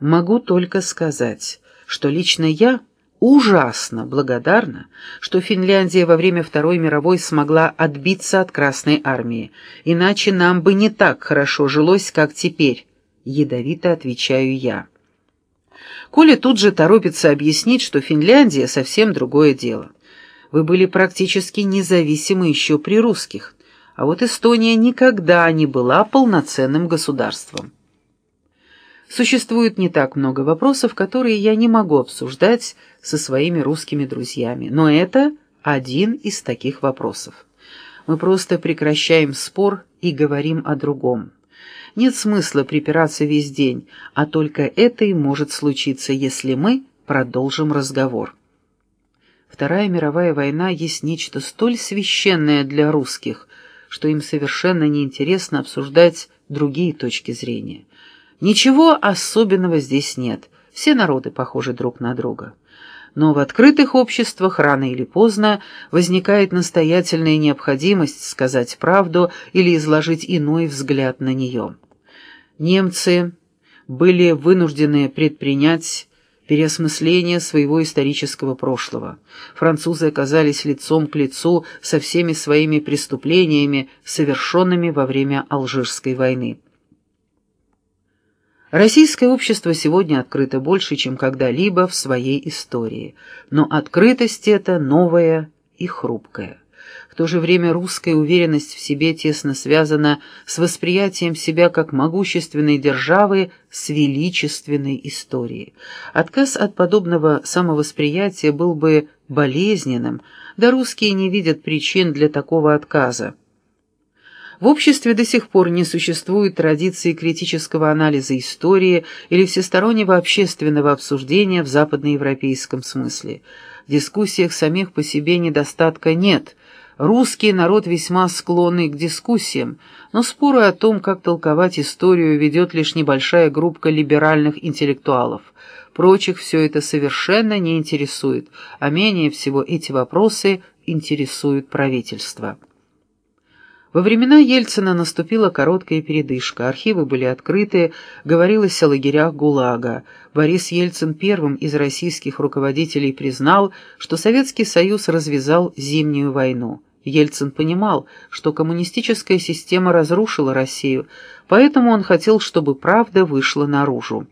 Могу только сказать, что лично я ужасно благодарна, что Финляндия во время Второй мировой смогла отбиться от Красной армии, иначе нам бы не так хорошо жилось, как теперь, ядовито отвечаю я. Коля тут же торопится объяснить, что Финляндия совсем другое дело. Вы были практически независимы еще при русских, а вот Эстония никогда не была полноценным государством. Существует не так много вопросов, которые я не могу обсуждать со своими русскими друзьями, но это один из таких вопросов. Мы просто прекращаем спор и говорим о другом. Нет смысла припираться весь день, а только это и может случиться, если мы продолжим разговор. Вторая мировая война есть нечто столь священное для русских, что им совершенно неинтересно обсуждать другие точки зрения. Ничего особенного здесь нет, все народы похожи друг на друга. Но в открытых обществах рано или поздно возникает настоятельная необходимость сказать правду или изложить иной взгляд на нее. Немцы были вынуждены предпринять переосмысление своего исторического прошлого. Французы оказались лицом к лицу со всеми своими преступлениями, совершенными во время Алжирской войны. Российское общество сегодня открыто больше, чем когда-либо в своей истории, но открытость эта новая и хрупкая. В то же время русская уверенность в себе тесно связана с восприятием себя как могущественной державы с величественной историей. Отказ от подобного самовосприятия был бы болезненным, да русские не видят причин для такого отказа. В обществе до сих пор не существует традиции критического анализа истории или всестороннего общественного обсуждения в западноевропейском смысле. В дискуссиях самих по себе недостатка нет. Русский народ весьма склонный к дискуссиям, но споры о том, как толковать историю, ведет лишь небольшая группа либеральных интеллектуалов. Прочих все это совершенно не интересует, а менее всего эти вопросы интересуют правительство. Во времена Ельцина наступила короткая передышка, архивы были открыты, говорилось о лагерях ГУЛАГа. Борис Ельцин первым из российских руководителей признал, что Советский Союз развязал Зимнюю войну. Ельцин понимал, что коммунистическая система разрушила Россию, поэтому он хотел, чтобы правда вышла наружу.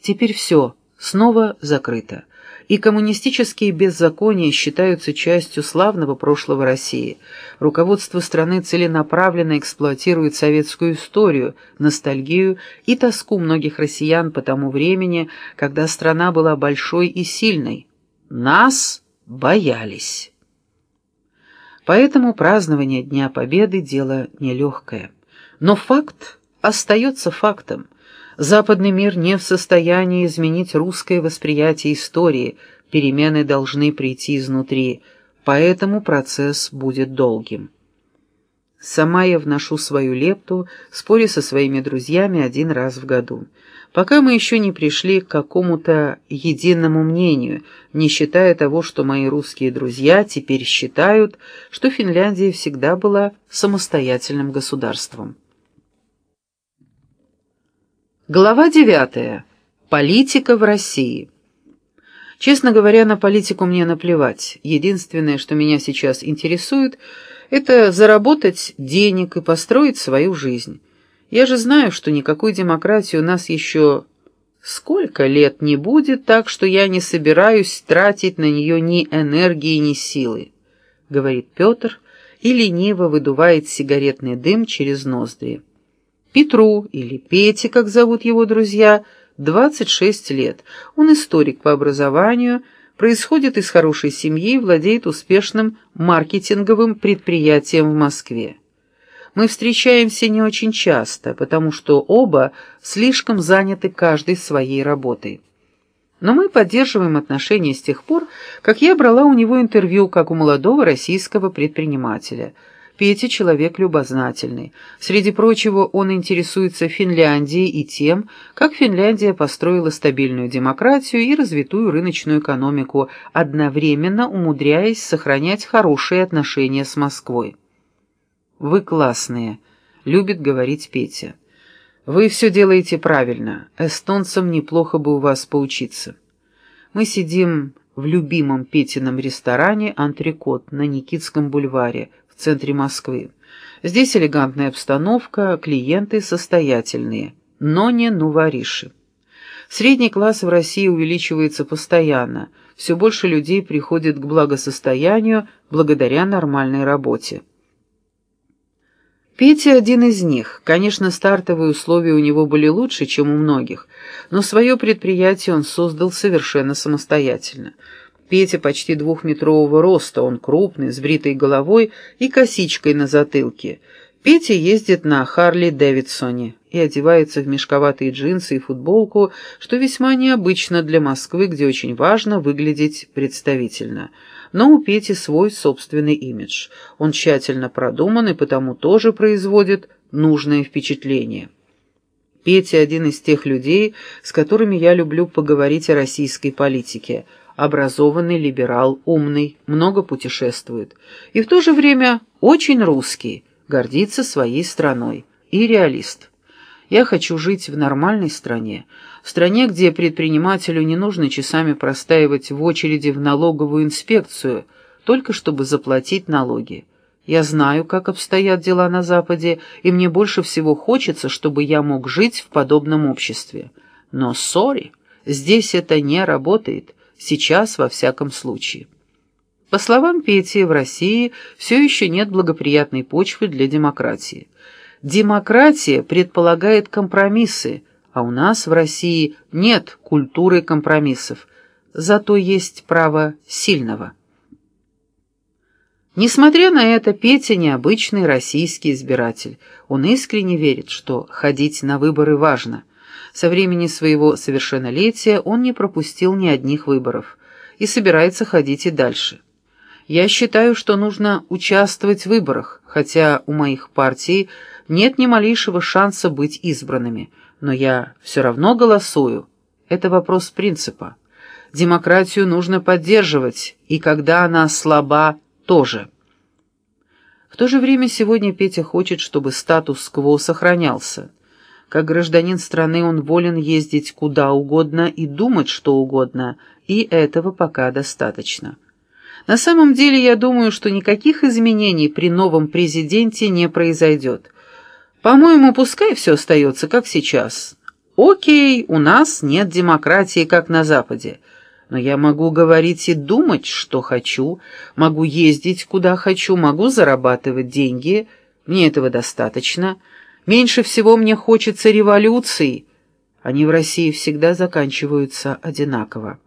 Теперь все, снова закрыто и коммунистические беззакония считаются частью славного прошлого России. Руководство страны целенаправленно эксплуатирует советскую историю, ностальгию и тоску многих россиян по тому времени, когда страна была большой и сильной. Нас боялись. Поэтому празднование Дня Победы – дело нелегкое. Но факт остается фактом. Западный мир не в состоянии изменить русское восприятие истории, перемены должны прийти изнутри, поэтому процесс будет долгим. Сама я вношу свою лепту, споря со своими друзьями один раз в году. Пока мы еще не пришли к какому-то единому мнению, не считая того, что мои русские друзья теперь считают, что Финляндия всегда была самостоятельным государством. Глава 9. Политика в России. Честно говоря, на политику мне наплевать. Единственное, что меня сейчас интересует, это заработать денег и построить свою жизнь. Я же знаю, что никакой демократии у нас еще сколько лет не будет, так что я не собираюсь тратить на нее ни энергии, ни силы, говорит Петр и лениво выдувает сигаретный дым через ноздри. Петру, или Пете, как зовут его друзья, 26 лет. Он историк по образованию, происходит из хорошей семьи и владеет успешным маркетинговым предприятием в Москве. Мы встречаемся не очень часто, потому что оба слишком заняты каждой своей работой. Но мы поддерживаем отношения с тех пор, как я брала у него интервью как у молодого российского предпринимателя – Петя человек любознательный. Среди прочего, он интересуется Финляндией и тем, как Финляндия построила стабильную демократию и развитую рыночную экономику, одновременно умудряясь сохранять хорошие отношения с Москвой. «Вы классные», — любит говорить Петя. Вы все делаете правильно. Эстонцам неплохо бы у вас поучиться. Мы сидим в любимом Петином ресторане «Антрикот» на Никитском бульваре центре Москвы. Здесь элегантная обстановка, клиенты состоятельные, но не нувориши. Средний класс в России увеличивается постоянно, все больше людей приходит к благосостоянию благодаря нормальной работе. Петя один из них. Конечно, стартовые условия у него были лучше, чем у многих, но свое предприятие он создал совершенно самостоятельно. Петя почти двухметрового роста, он крупный, с бритой головой и косичкой на затылке. Петя ездит на Харли Дэвидсоне и одевается в мешковатые джинсы и футболку, что весьма необычно для Москвы, где очень важно выглядеть представительно – но у Пети свой собственный имидж. Он тщательно продуман и потому тоже производит нужное впечатление. Петя один из тех людей, с которыми я люблю поговорить о российской политике. Образованный, либерал, умный, много путешествует. И в то же время очень русский, гордится своей страной и реалист. Я хочу жить в нормальной стране, в стране, где предпринимателю не нужно часами простаивать в очереди в налоговую инспекцию, только чтобы заплатить налоги. Я знаю, как обстоят дела на Западе, и мне больше всего хочется, чтобы я мог жить в подобном обществе. Но, сори, здесь это не работает, сейчас во всяком случае. По словам Пети, в России все еще нет благоприятной почвы для демократии. Демократия предполагает компромиссы, а у нас в России нет культуры компромиссов, зато есть право сильного. Несмотря на это, Петя необычный российский избиратель. Он искренне верит, что ходить на выборы важно. Со времени своего совершеннолетия он не пропустил ни одних выборов и собирается ходить и дальше. Я считаю, что нужно участвовать в выборах, хотя у моих партий нет ни малейшего шанса быть избранными, но я все равно голосую. Это вопрос принципа. Демократию нужно поддерживать, и когда она слаба, тоже. В то же время сегодня Петя хочет, чтобы статус-кво сохранялся. Как гражданин страны он волен ездить куда угодно и думать что угодно, и этого пока достаточно. На самом деле я думаю, что никаких изменений при новом президенте не произойдет. По-моему, пускай все остается, как сейчас. Окей, у нас нет демократии, как на Западе. Но я могу говорить и думать, что хочу, могу ездить, куда хочу, могу зарабатывать деньги. Мне этого достаточно. Меньше всего мне хочется революций. Они в России всегда заканчиваются одинаково.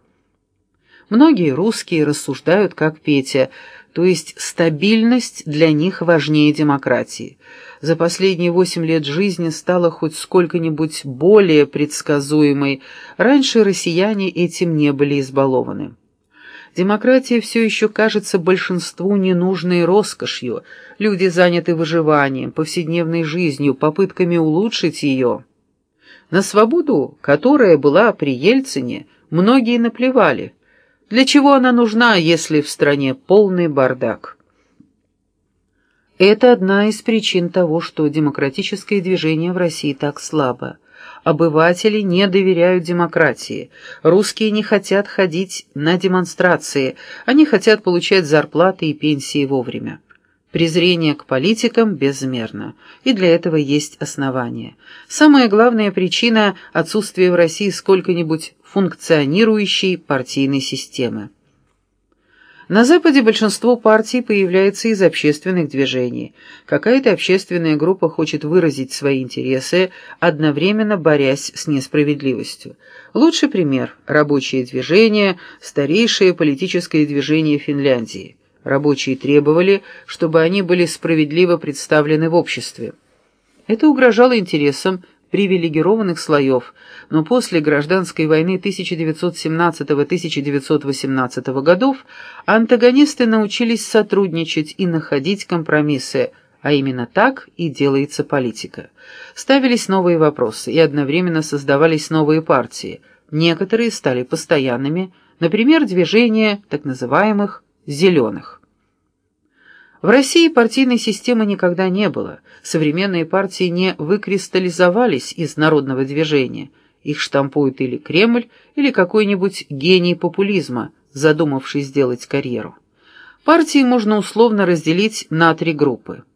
Многие русские рассуждают, как Петя, то есть стабильность для них важнее демократии. За последние восемь лет жизни стала хоть сколько-нибудь более предсказуемой, раньше россияне этим не были избалованы. Демократия все еще кажется большинству ненужной роскошью, люди заняты выживанием, повседневной жизнью, попытками улучшить ее. На свободу, которая была при Ельцине, многие наплевали – для чего она нужна, если в стране полный бардак? Это одна из причин того, что демократическое движение в России так слабо. Обыватели не доверяют демократии. Русские не хотят ходить на демонстрации, они хотят получать зарплаты и пенсии вовремя. Презрение к политикам безмерно, и для этого есть основания. Самая главная причина – отсутствия в России сколько-нибудь функционирующей партийной системы. На Западе большинство партий появляется из общественных движений. Какая-то общественная группа хочет выразить свои интересы, одновременно борясь с несправедливостью. Лучший пример – рабочее движение, старейшее политическое движение Финляндии. Рабочие требовали, чтобы они были справедливо представлены в обществе. Это угрожало интересам привилегированных слоев, но после гражданской войны 1917-1918 годов антагонисты научились сотрудничать и находить компромиссы, а именно так и делается политика. Ставились новые вопросы и одновременно создавались новые партии. Некоторые стали постоянными, например, движение так называемых «зеленых». В России партийной системы никогда не было, современные партии не выкристаллизовались из народного движения, их штампует или Кремль, или какой-нибудь гений популизма, задумавший сделать карьеру. Партии можно условно разделить на три группы –